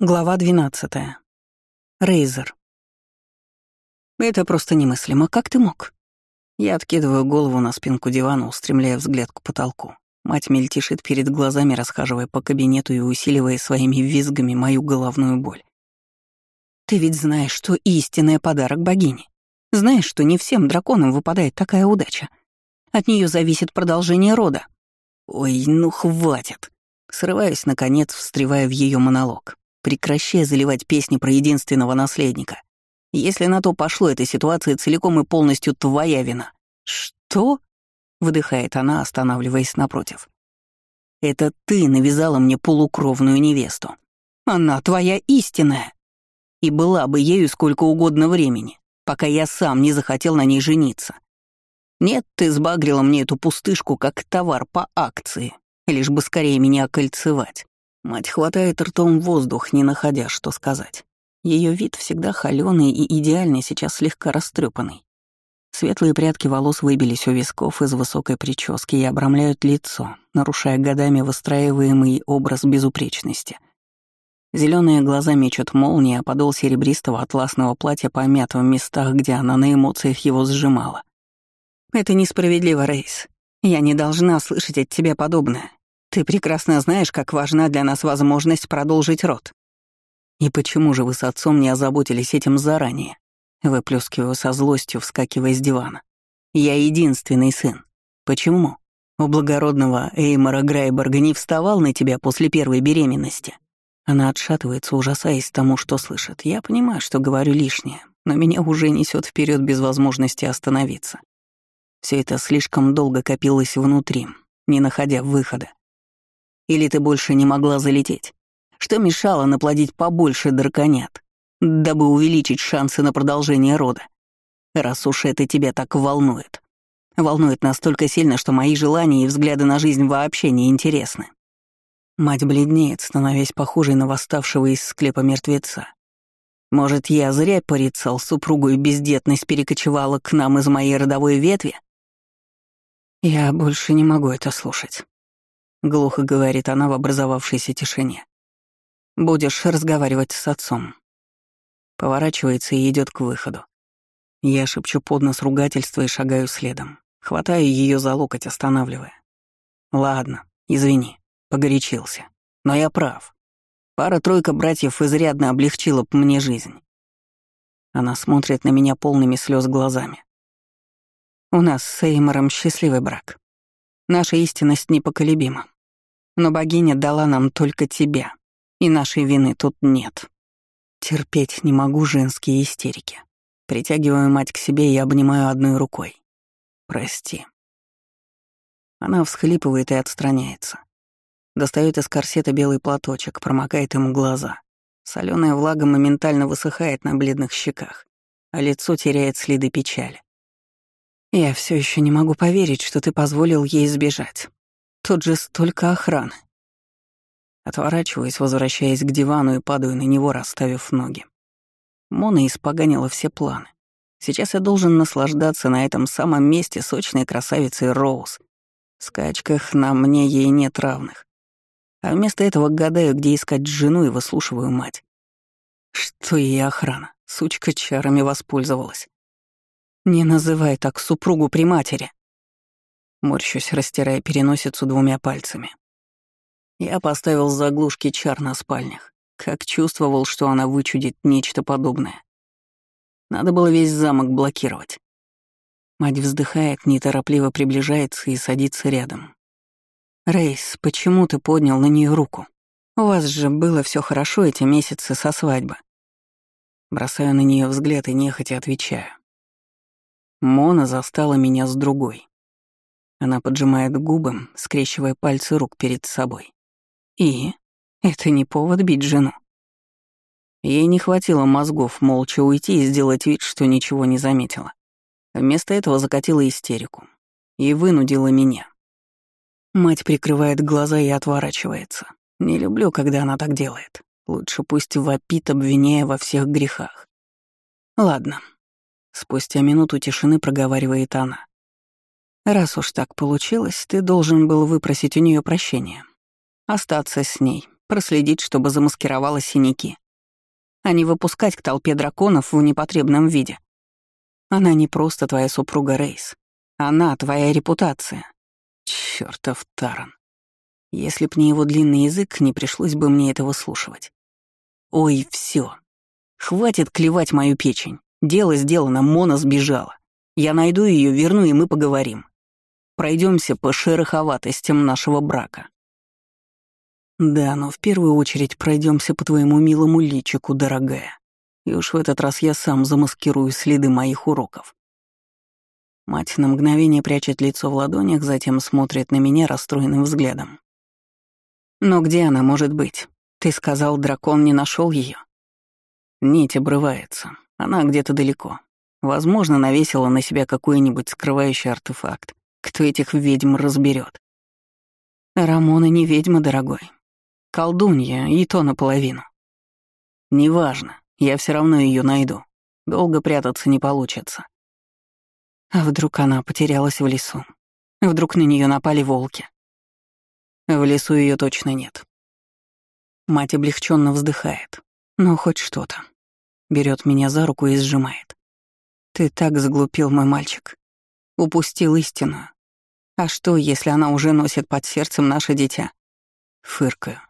Глава 12. Рейзер. Это просто немыслимо. Как ты мог? Я откидываю голову на спинку дивана, устремляя взгляд к потолку. Мать мельтешит перед глазами, расхаживая по кабинету и усиливая своими визгами мою головную боль. Ты ведь знаешь, что истинный подарок богини. Знаешь, что не всем драконам выпадает такая удача. От нее зависит продолжение рода. Ой, ну хватит. Срываюсь, наконец, встревая в ее монолог. Прекращай заливать песни про единственного наследника. Если на то пошло, эта ситуация целиком и полностью твоя вина. Что? Выдыхает она, останавливаясь напротив. Это ты навязала мне полукровную невесту. Она твоя истинная. И была бы ею сколько угодно времени, пока я сам не захотел на ней жениться. Нет, ты сбагрила мне эту пустышку как товар по акции, лишь бы скорее меня окольцевать. Мать хватает ртом воздух, не находя, что сказать. Ее вид всегда холёный и идеальный, сейчас слегка растрепанный. Светлые прядки волос выбились у висков из высокой прически и обрамляют лицо, нарушая годами выстраиваемый образ безупречности. Зеленые глаза мечут молнии, а подол серебристого атласного платья помят в местах, где она на эмоциях его сжимала. «Это несправедливо, Рейс. Я не должна слышать от тебя подобное. Ты прекрасно знаешь, как важна для нас возможность продолжить род. И почему же вы с отцом не озаботились этим заранее? Выплескиваю со злостью, вскакивая с дивана. Я единственный сын. Почему? У благородного Эймора Грайберга не вставал на тебя после первой беременности. Она отшатывается, ужасаясь тому, что слышит. Я понимаю, что говорю лишнее, но меня уже несет вперед без возможности остановиться. Все это слишком долго копилось внутри, не находя выхода. Или ты больше не могла залететь? Что мешало наплодить побольше драконят, дабы увеличить шансы на продолжение рода? Раз уж это тебя так волнует. Волнует настолько сильно, что мои желания и взгляды на жизнь вообще не интересны. Мать бледнеет, становясь похожей на восставшего из склепа мертвеца. Может, я зря порицал супругу и бездетность перекочевала к нам из моей родовой ветви? Я больше не могу это слушать. — глухо говорит она в образовавшейся тишине. «Будешь разговаривать с отцом». Поворачивается и идет к выходу. Я шепчу под нос ругательства и шагаю следом. Хватаю ее за локоть, останавливая. «Ладно, извини, погорячился. Но я прав. Пара-тройка братьев изрядно облегчила б мне жизнь». Она смотрит на меня полными слез глазами. «У нас с Эймором счастливый брак. Наша истинность непоколебима. Но богиня дала нам только тебя, и нашей вины тут нет. Терпеть не могу женские истерики. Притягиваю мать к себе и обнимаю одной рукой. Прости. Она всхлипывает и отстраняется. Достает из корсета белый платочек, промокает им глаза. Соленая влага моментально высыхает на бледных щеках, а лицо теряет следы печали. Я все еще не могу поверить, что ты позволил ей сбежать. Тут же столько охраны. Отворачиваюсь, возвращаясь к дивану и падаю на него, расставив ноги. Мона испоганила все планы. Сейчас я должен наслаждаться на этом самом месте сочной красавицей Роуз. В скачках на мне ей нет равных. А вместо этого гадаю, где искать жену и выслушиваю мать. Что ей охрана? Сучка чарами воспользовалась. «Не называй так супругу при матери!» Морщусь, растирая переносицу двумя пальцами. Я поставил заглушки чар на спальнях, как чувствовал, что она вычудит нечто подобное. Надо было весь замок блокировать. Мать вздыхает, неторопливо приближается и садится рядом. «Рейс, почему ты поднял на нее руку? У вас же было все хорошо эти месяцы со свадьбы». Бросаю на нее взгляд и нехотя отвечаю. Мона застала меня с другой. Она поджимает губы, скрещивая пальцы рук перед собой. И это не повод бить жену. Ей не хватило мозгов молча уйти и сделать вид, что ничего не заметила. Вместо этого закатила истерику и вынудила меня. Мать прикрывает глаза и отворачивается. Не люблю, когда она так делает. Лучше пусть вопит, обвиняя во всех грехах. Ладно, Спустя минуту тишины проговаривает она. «Раз уж так получилось, ты должен был выпросить у нее прощения. Остаться с ней, проследить, чтобы замаскировала синяки, а не выпускать к толпе драконов в непотребном виде. Она не просто твоя супруга Рейс. Она твоя репутация. Чёртов Таран. Если б не его длинный язык, не пришлось бы мне этого слушать. Ой, всё. Хватит клевать мою печень. Дело сделано, Мона сбежала. Я найду её, верну, и мы поговорим. Пройдемся по шероховатостям нашего брака. Да, но в первую очередь пройдемся по твоему милому личику, дорогая. И уж в этот раз я сам замаскирую следы моих уроков. Мать на мгновение прячет лицо в ладонях, затем смотрит на меня расстроенным взглядом. «Но где она может быть? Ты сказал, дракон не нашел ее. Нить обрывается. Она где-то далеко. Возможно, навесила на себя какой-нибудь скрывающий артефакт. Кто этих ведьм разберет? Рамона не ведьма, дорогой. Колдунья, и то наполовину. Неважно, я все равно ее найду. Долго прятаться не получится. А вдруг она потерялась в лесу? Вдруг на нее напали волки? В лесу ее точно нет. Мать облегченно вздыхает. Ну, хоть что-то. Берет меня за руку и сжимает. Ты так заглупил, мой мальчик. Упустил истину. А что, если она уже носит под сердцем наше дитя? Фыркаю.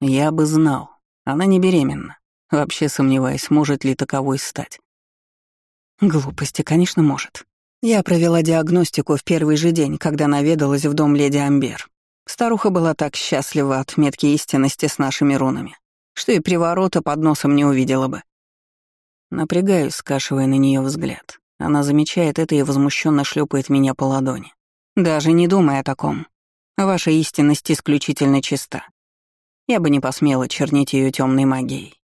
Я бы знал. Она не беременна. Вообще сомневаюсь, может ли таковой стать. Глупости, конечно, может. Я провела диагностику в первый же день, когда наведалась в дом леди Амбер. Старуха была так счастлива от метки истинности с нашими рунами, что и приворота под носом не увидела бы. Напрягаюсь, скашивая на нее взгляд. Она замечает это и возмущенно шлепает меня по ладони. Даже не думай о таком. Ваша истинность исключительно чиста. Я бы не посмела чернить ее темной магией.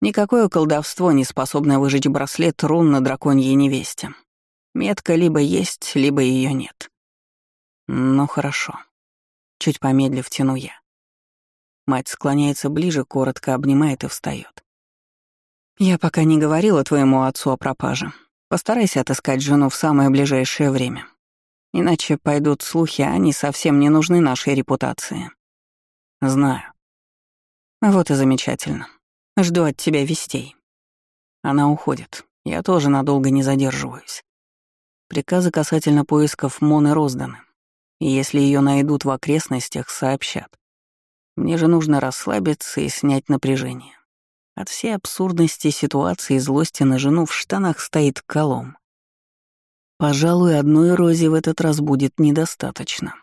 Никакое колдовство не способно выжечь браслет рун на драконьей невесте. Метка либо есть, либо ее нет. Ну хорошо. Чуть помедлив тяну я. Мать склоняется ближе, коротко обнимает и встает. Я пока не говорила твоему отцу о пропаже. Постарайся отыскать жену в самое ближайшее время. Иначе пойдут слухи, а они совсем не нужны нашей репутации. Знаю. Вот и замечательно. Жду от тебя вестей. Она уходит. Я тоже надолго не задерживаюсь. Приказы касательно поисков Моны розданы. И если ее найдут в окрестностях, сообщат. Мне же нужно расслабиться и снять напряжение. От всей абсурдности ситуации и злости на жену в штанах стоит колом. Пожалуй, одной розе в этот раз будет недостаточно.